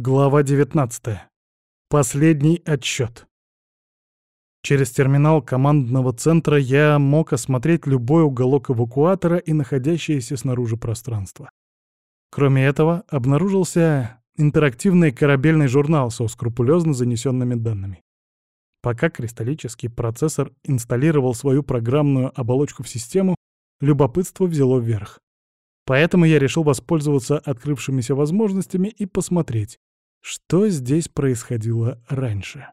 Глава 19. Последний отсчет. Через терминал командного центра я мог осмотреть любой уголок эвакуатора и находящееся снаружи пространство. Кроме этого, обнаружился интерактивный корабельный журнал со скрупулезно занесенными данными. Пока кристаллический процессор инсталлировал свою программную оболочку в систему, любопытство взяло вверх. Поэтому я решил воспользоваться открывшимися возможностями и посмотреть, что здесь происходило раньше?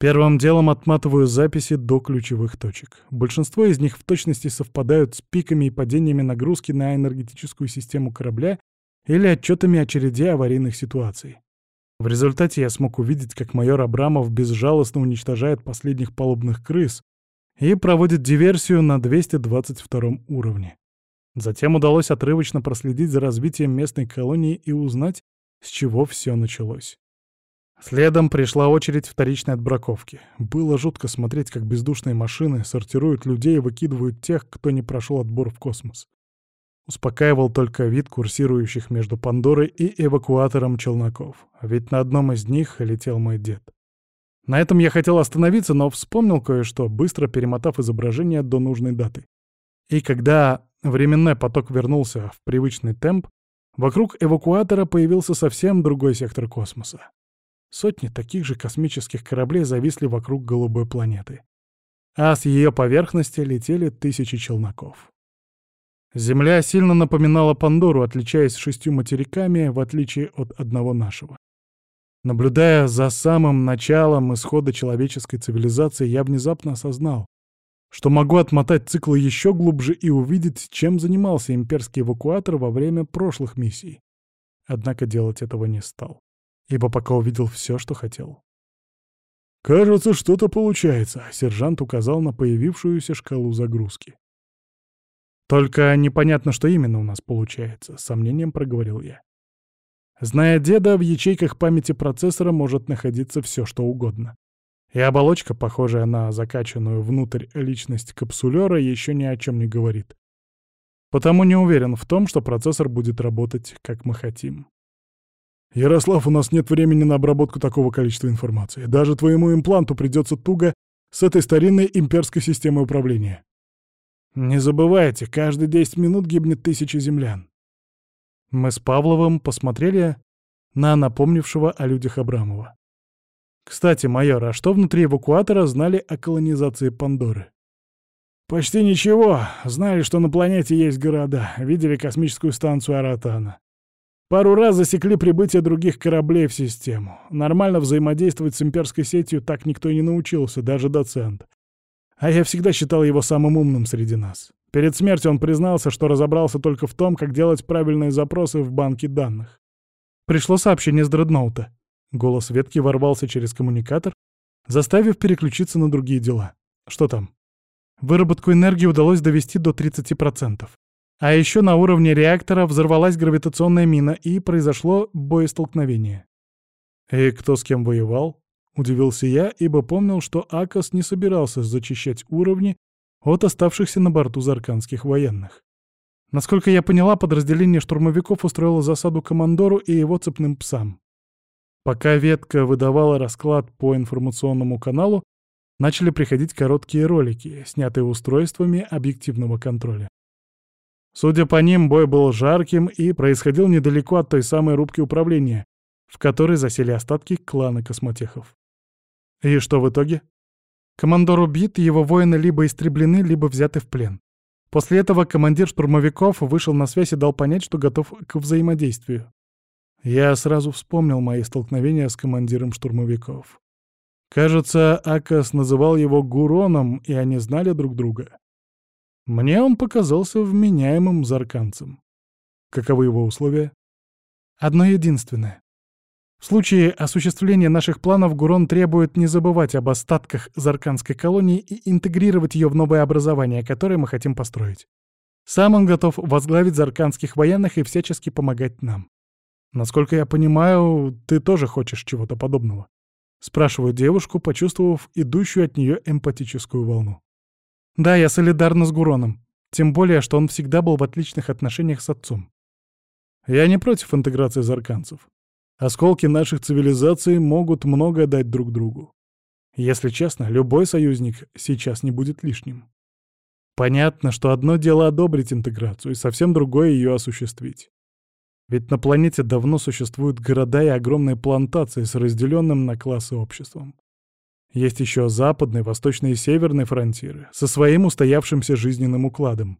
Первым делом отматываю записи до ключевых точек. Большинство из них в точности совпадают с пиками и падениями нагрузки на энергетическую систему корабля или отчетами о череде аварийных ситуаций. В результате я смог увидеть, как майор Абрамов безжалостно уничтожает последних палубных крыс и проводит диверсию на 222 уровне. Затем удалось отрывочно проследить за развитием местной колонии и узнать, с чего все началось. Следом пришла очередь вторичной отбраковки. Было жутко смотреть, как бездушные машины сортируют людей и выкидывают тех, кто не прошел отбор в космос. Успокаивал только вид курсирующих между Пандорой и эвакуатором челноков. Ведь на одном из них летел мой дед. На этом я хотел остановиться, но вспомнил кое-что, быстро перемотав изображение до нужной даты. И когда временной поток вернулся в привычный темп, Вокруг эвакуатора появился совсем другой сектор космоса. Сотни таких же космических кораблей зависли вокруг голубой планеты. А с ее поверхности летели тысячи челноков. Земля сильно напоминала Пандору, отличаясь шестью материками, в отличие от одного нашего. Наблюдая за самым началом исхода человеческой цивилизации, я внезапно осознал, что могу отмотать циклы еще глубже и увидеть, чем занимался имперский эвакуатор во время прошлых миссий. Однако делать этого не стал, ибо пока увидел все, что хотел. «Кажется, что-то получается», — сержант указал на появившуюся шкалу загрузки. «Только непонятно, что именно у нас получается», — с сомнением проговорил я. Зная деда, в ячейках памяти процессора может находиться все, что угодно. И оболочка, похожая на закачанную внутрь личность капсулера, еще ни о чем не говорит. Потому не уверен в том, что процессор будет работать, как мы хотим. «Ярослав, у нас нет времени на обработку такого количества информации. Даже твоему импланту придется туго с этой старинной имперской системой управления. Не забывайте, каждые 10 минут гибнет тысяча землян». Мы с Павловым посмотрели на напомнившего о людях Абрамова. Кстати, майор, а что внутри эвакуатора знали о колонизации Пандоры? Почти ничего. Знали, что на планете есть города. Видели космическую станцию Аратана. Пару раз засекли прибытие других кораблей в систему. Нормально взаимодействовать с имперской сетью так никто и не научился, даже доцент. А я всегда считал его самым умным среди нас. Перед смертью он признался, что разобрался только в том, как делать правильные запросы в банке данных. Пришло сообщение с дредноута. Голос ветки ворвался через коммуникатор, заставив переключиться на другие дела. Что там? Выработку энергии удалось довести до 30%. А еще на уровне реактора взорвалась гравитационная мина, и произошло боестолкновение. «И кто с кем воевал?» — удивился я, ибо помнил, что Акос не собирался зачищать уровни от оставшихся на борту зарканских военных. Насколько я поняла, подразделение штурмовиков устроило засаду командору и его цепным псам. Пока ветка выдавала расклад по информационному каналу, начали приходить короткие ролики, снятые устройствами объективного контроля. Судя по ним, бой был жарким и происходил недалеко от той самой рубки управления, в которой засели остатки клана космотехов. И что в итоге? Командор убит, его воины либо истреблены, либо взяты в плен. После этого командир штурмовиков вышел на связь и дал понять, что готов к взаимодействию. Я сразу вспомнил мои столкновения с командиром штурмовиков. Кажется, Акас называл его Гуроном, и они знали друг друга. Мне он показался вменяемым зарканцем. Каковы его условия? Одно единственное. В случае осуществления наших планов Гурон требует не забывать об остатках зарканской колонии и интегрировать ее в новое образование, которое мы хотим построить. Сам он готов возглавить зарканских военных и всячески помогать нам. Насколько я понимаю, ты тоже хочешь чего-то подобного. Спрашиваю девушку, почувствовав идущую от нее эмпатическую волну. Да, я солидарна с Гуроном. Тем более, что он всегда был в отличных отношениях с отцом. Я не против интеграции зарканцев. Осколки наших цивилизаций могут многое дать друг другу. Если честно, любой союзник сейчас не будет лишним. Понятно, что одно дело одобрить интеграцию, и совсем другое ее осуществить. Ведь на планете давно существуют города и огромные плантации с разделенным на классы обществом. Есть еще западный, восточный и северный фронтиры со своим устоявшимся жизненным укладом.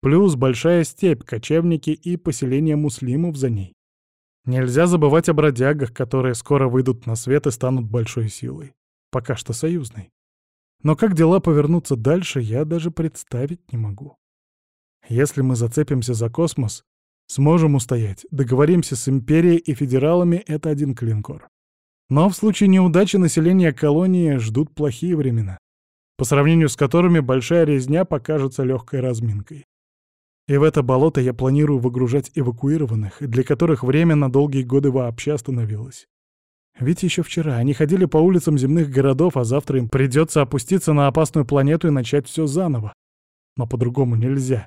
Плюс большая степь, кочевники и поселение муслимов за ней. Нельзя забывать о бродягах, которые скоро выйдут на свет и станут большой силой. Пока что союзной. Но как дела повернутся дальше, я даже представить не могу. Если мы зацепимся за космос, сможем устоять, договоримся с Империей и Федералами — это один клинкор. Но в случае неудачи населения колонии ждут плохие времена, по сравнению с которыми большая резня покажется легкой разминкой. И в это болото я планирую выгружать эвакуированных, для которых время на долгие годы вообще остановилось. Ведь еще вчера они ходили по улицам земных городов, а завтра им придется опуститься на опасную планету и начать все заново. Но по-другому нельзя.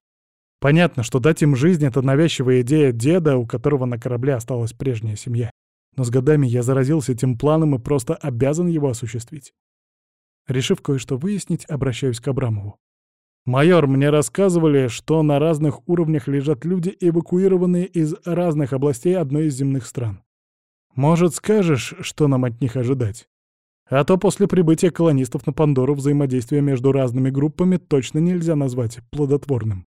Понятно, что дать им жизнь — это навязчивая идея деда, у которого на корабле осталась прежняя семья. Но с годами я заразился этим планом и просто обязан его осуществить. Решив кое-что выяснить, обращаюсь к Абрамову. «Майор, мне рассказывали, что на разных уровнях лежат люди, эвакуированные из разных областей одной из земных стран. Может, скажешь, что нам от них ожидать? А то после прибытия колонистов на Пандору взаимодействие между разными группами точно нельзя назвать плодотворным».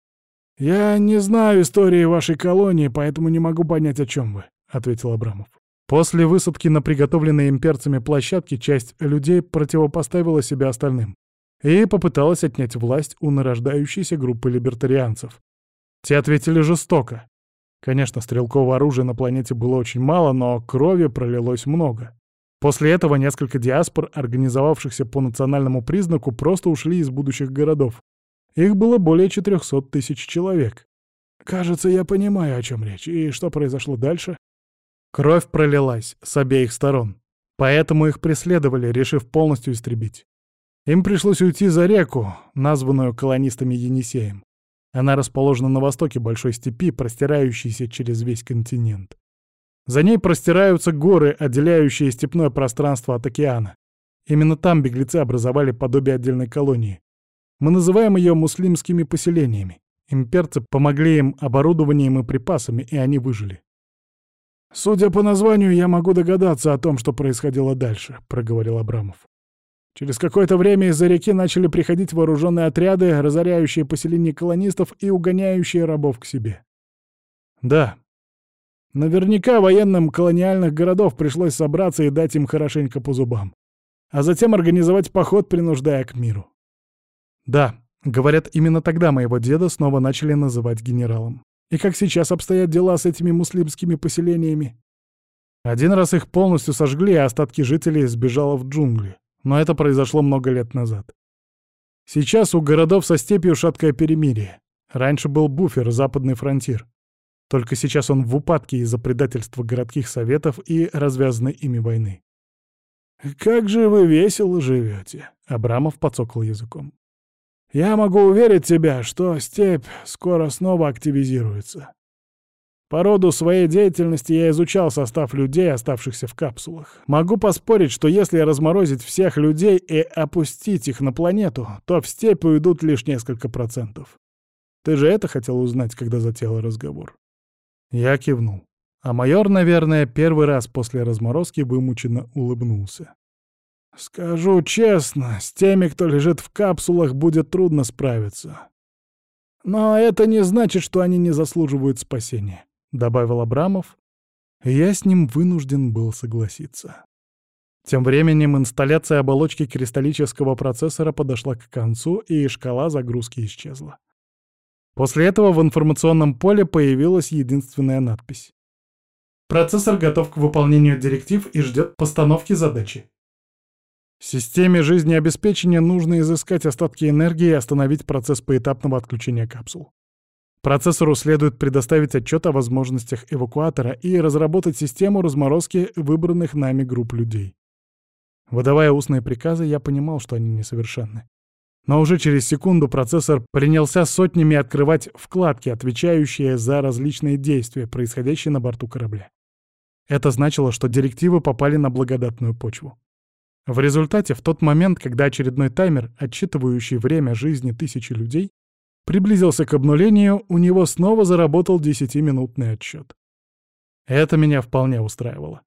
«Я не знаю истории вашей колонии, поэтому не могу понять, о чем вы», — ответил Абрамов. После высадки на приготовленной имперцами площадке часть людей противопоставила себя остальным и попыталась отнять власть у нарождающейся группы либертарианцев. Те ответили жестоко. Конечно, стрелкового оружия на планете было очень мало, но крови пролилось много. После этого несколько диаспор, организовавшихся по национальному признаку, просто ушли из будущих городов. Их было более 400 тысяч человек. Кажется, я понимаю, о чем речь. И что произошло дальше? Кровь пролилась с обеих сторон. Поэтому их преследовали, решив полностью истребить. Им пришлось уйти за реку, названную колонистами Енисеем. Она расположена на востоке большой степи, простирающейся через весь континент. За ней простираются горы, отделяющие степное пространство от океана. Именно там беглецы образовали подобие отдельной колонии. Мы называем ее муслимскими поселениями. Имперцы помогли им оборудованием и припасами, и они выжили. «Судя по названию, я могу догадаться о том, что происходило дальше», — проговорил Абрамов. Через какое-то время из-за реки начали приходить вооруженные отряды, разоряющие поселения колонистов и угоняющие рабов к себе. Да. Наверняка военным колониальных городов пришлось собраться и дать им хорошенько по зубам. А затем организовать поход, принуждая к миру. Да, говорят, именно тогда моего деда снова начали называть генералом. И как сейчас обстоят дела с этими муслимскими поселениями? Один раз их полностью сожгли, а остатки жителей сбежало в джунгли но это произошло много лет назад. Сейчас у городов со степью шаткое перемирие. Раньше был буфер, западный фронтир. Только сейчас он в упадке из-за предательства городских советов и развязанной ими войны. «Как же вы весело живете!» — Абрамов подсокал языком. «Я могу уверить тебя, что степь скоро снова активизируется. По роду своей деятельности я изучал состав людей, оставшихся в капсулах. Могу поспорить, что если разморозить всех людей и опустить их на планету, то в степь уйдут лишь несколько процентов. Ты же это хотел узнать, когда затеял разговор?» Я кивнул. А майор, наверное, первый раз после разморозки вымученно улыбнулся. «Скажу честно, с теми, кто лежит в капсулах, будет трудно справиться. Но это не значит, что они не заслуживают спасения. — добавил Абрамов, я с ним вынужден был согласиться. Тем временем инсталляция оболочки кристаллического процессора подошла к концу, и шкала загрузки исчезла. После этого в информационном поле появилась единственная надпись. Процессор готов к выполнению директив и ждет постановки задачи. Системе жизнеобеспечения нужно изыскать остатки энергии и остановить процесс поэтапного отключения капсул. Процессору следует предоставить отчет о возможностях эвакуатора и разработать систему разморозки выбранных нами групп людей. Выдавая устные приказы, я понимал, что они несовершенны. Но уже через секунду процессор принялся сотнями открывать вкладки, отвечающие за различные действия, происходящие на борту корабля. Это значило, что директивы попали на благодатную почву. В результате, в тот момент, когда очередной таймер, отсчитывающий время жизни тысячи людей, приблизился к обнулению, у него снова заработал 10-минутный отсчет. Это меня вполне устраивало.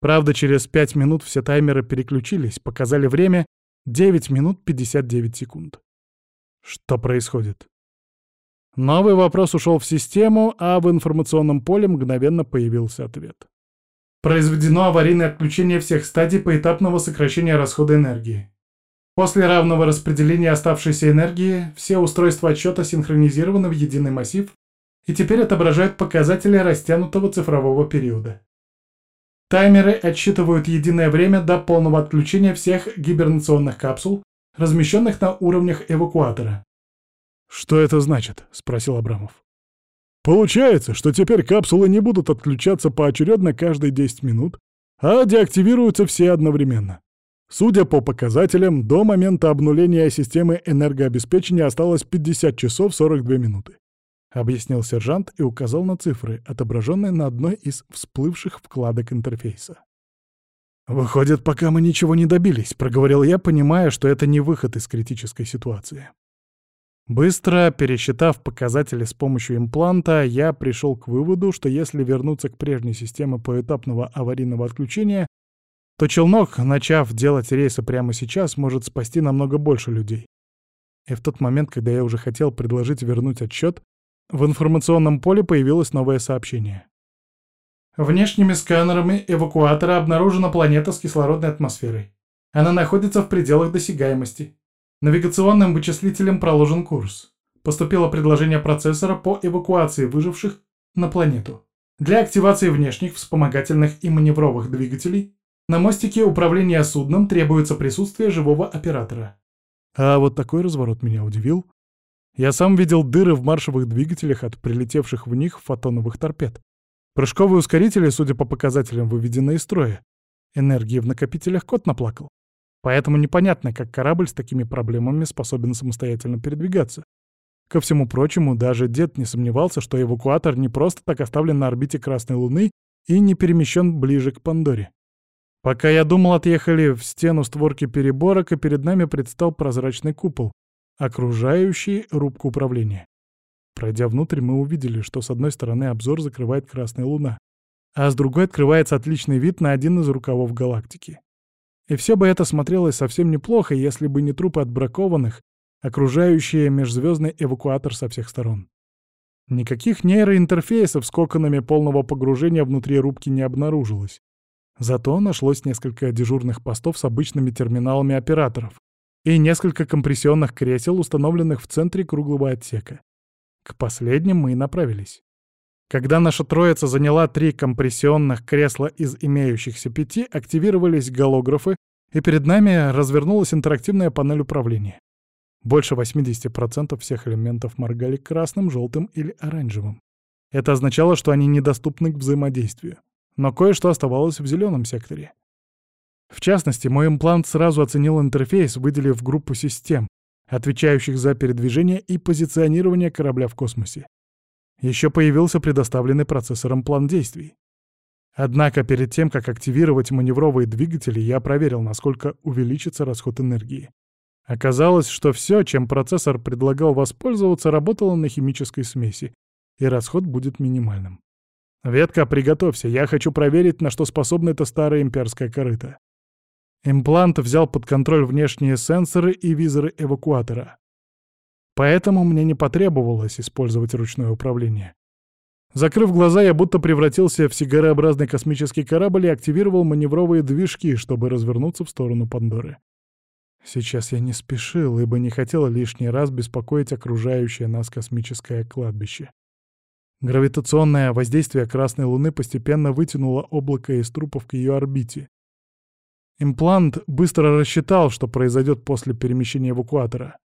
Правда, через 5 минут все таймеры переключились, показали время 9 минут 59 секунд. Что происходит? Новый вопрос ушел в систему, а в информационном поле мгновенно появился ответ. Произведено аварийное отключение всех стадий поэтапного сокращения расхода энергии. После равного распределения оставшейся энергии все устройства отсчета синхронизированы в единый массив и теперь отображают показатели растянутого цифрового периода. Таймеры отсчитывают единое время до полного отключения всех гибернационных капсул, размещенных на уровнях эвакуатора. «Что это значит?» — спросил Абрамов. «Получается, что теперь капсулы не будут отключаться поочередно каждые 10 минут, а деактивируются все одновременно. Судя по показателям, до момента обнуления системы энергообеспечения осталось 50 часов 42 минуты. Объяснил сержант и указал на цифры, отображенные на одной из всплывших вкладок интерфейса. «Выходит, пока мы ничего не добились», — проговорил я, понимая, что это не выход из критической ситуации. Быстро пересчитав показатели с помощью импланта, я пришел к выводу, что если вернуться к прежней системе поэтапного аварийного отключения, то челнок, начав делать рейсы прямо сейчас, может спасти намного больше людей. И в тот момент, когда я уже хотел предложить вернуть отсчет, в информационном поле появилось новое сообщение. Внешними сканерами эвакуатора обнаружена планета с кислородной атмосферой. Она находится в пределах досягаемости. Навигационным вычислителем проложен курс. Поступило предложение процессора по эвакуации выживших на планету. Для активации внешних вспомогательных и маневровых двигателей на мостике управления судном требуется присутствие живого оператора. А вот такой разворот меня удивил. Я сам видел дыры в маршевых двигателях от прилетевших в них фотоновых торпед. Прыжковые ускорители, судя по показателям, выведены из строя. Энергии в накопителях кот наплакал. Поэтому непонятно, как корабль с такими проблемами способен самостоятельно передвигаться. Ко всему прочему, даже дед не сомневался, что эвакуатор не просто так оставлен на орбите Красной Луны и не перемещен ближе к Пандоре. Пока я думал, отъехали в стену створки переборок, и перед нами предстал прозрачный купол, окружающий рубку управления. Пройдя внутрь, мы увидели, что с одной стороны обзор закрывает Красная Луна, а с другой открывается отличный вид на один из рукавов галактики. И все бы это смотрелось совсем неплохо, если бы не трупы отбракованных, окружающие межзвездный эвакуатор со всех сторон. Никаких нейроинтерфейсов с коконами полного погружения внутри рубки не обнаружилось. Зато нашлось несколько дежурных постов с обычными терминалами операторов, и несколько компрессионных кресел, установленных в центре круглого отсека. К последним мы и направились. Когда наша троица заняла три компрессионных кресла из имеющихся пяти, активировались голографы, и перед нами развернулась интерактивная панель управления. Больше 80% всех элементов моргали красным, желтым или оранжевым. Это означало, что они недоступны к взаимодействию. Но кое-что оставалось в зеленом секторе. В частности, мой имплант сразу оценил интерфейс, выделив группу систем, отвечающих за передвижение и позиционирование корабля в космосе. Еще появился предоставленный процессором план действий. Однако перед тем, как активировать маневровые двигатели, я проверил, насколько увеличится расход энергии. Оказалось, что все, чем процессор предлагал воспользоваться, работало на химической смеси, и расход будет минимальным. «Ветка, приготовься, я хочу проверить, на что способна эта старая имперская корыта». Имплант взял под контроль внешние сенсоры и визоры эвакуатора. Поэтому мне не потребовалось использовать ручное управление. Закрыв глаза, я будто превратился в сигарообразный космический корабль и активировал маневровые движки, чтобы развернуться в сторону Пандоры. Сейчас я не спешил, ибо не хотел лишний раз беспокоить окружающее нас космическое кладбище. Гравитационное воздействие Красной Луны постепенно вытянуло облако из трупов к ее орбите, Имплант быстро рассчитал, что произойдет после перемещения эвакуатора.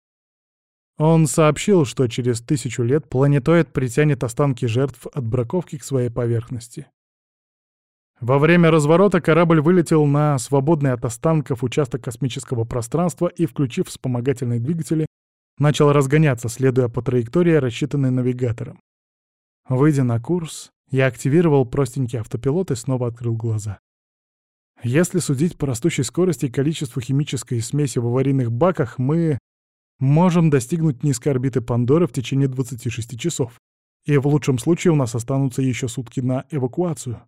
Он сообщил, что через тысячу лет планетоид притянет останки жертв от браковки к своей поверхности. Во время разворота корабль вылетел на свободный от останков участок космического пространства и, включив вспомогательные двигатели, начал разгоняться, следуя по траектории, рассчитанной навигатором. Выйдя на курс, Я активировал простенький автопилот и снова открыл глаза. Если судить по растущей скорости и количеству химической смеси в аварийных баках, мы можем достигнуть низкой орбиты Пандоры в течение 26 часов. И в лучшем случае у нас останутся еще сутки на эвакуацию.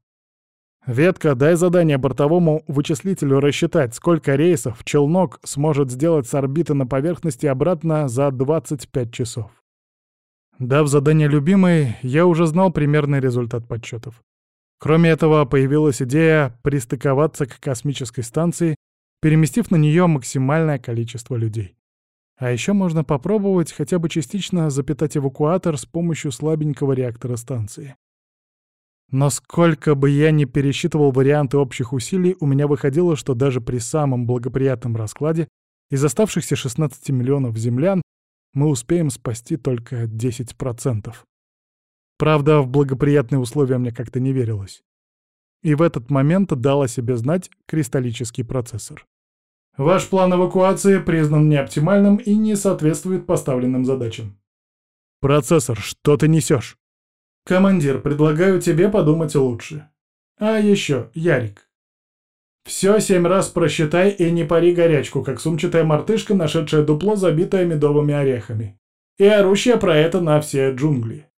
«Ветка, дай задание бортовому вычислителю рассчитать, сколько рейсов челнок сможет сделать с орбиты на поверхности обратно за 25 часов». Дав задание любимой, я уже знал примерный результат подсчетов. Кроме этого, появилась идея пристыковаться к космической станции, переместив на нее максимальное количество людей. А еще можно попробовать хотя бы частично запитать эвакуатор с помощью слабенького реактора станции. Но сколько бы я ни пересчитывал варианты общих усилий, у меня выходило, что даже при самом благоприятном раскладе из оставшихся 16 миллионов землян мы успеем спасти только 10%. Правда, в благоприятные условия мне как-то не верилось. И в этот момент дал о себе знать кристаллический процессор. Ваш план эвакуации признан неоптимальным и не соответствует поставленным задачам. Процессор, что ты несешь? «Командир, предлагаю тебе подумать лучше. А еще, Ярик. Все семь раз просчитай и не пари горячку, как сумчатая мартышка, нашедшая дупло, забитое медовыми орехами. И орущая про это на все джунгли.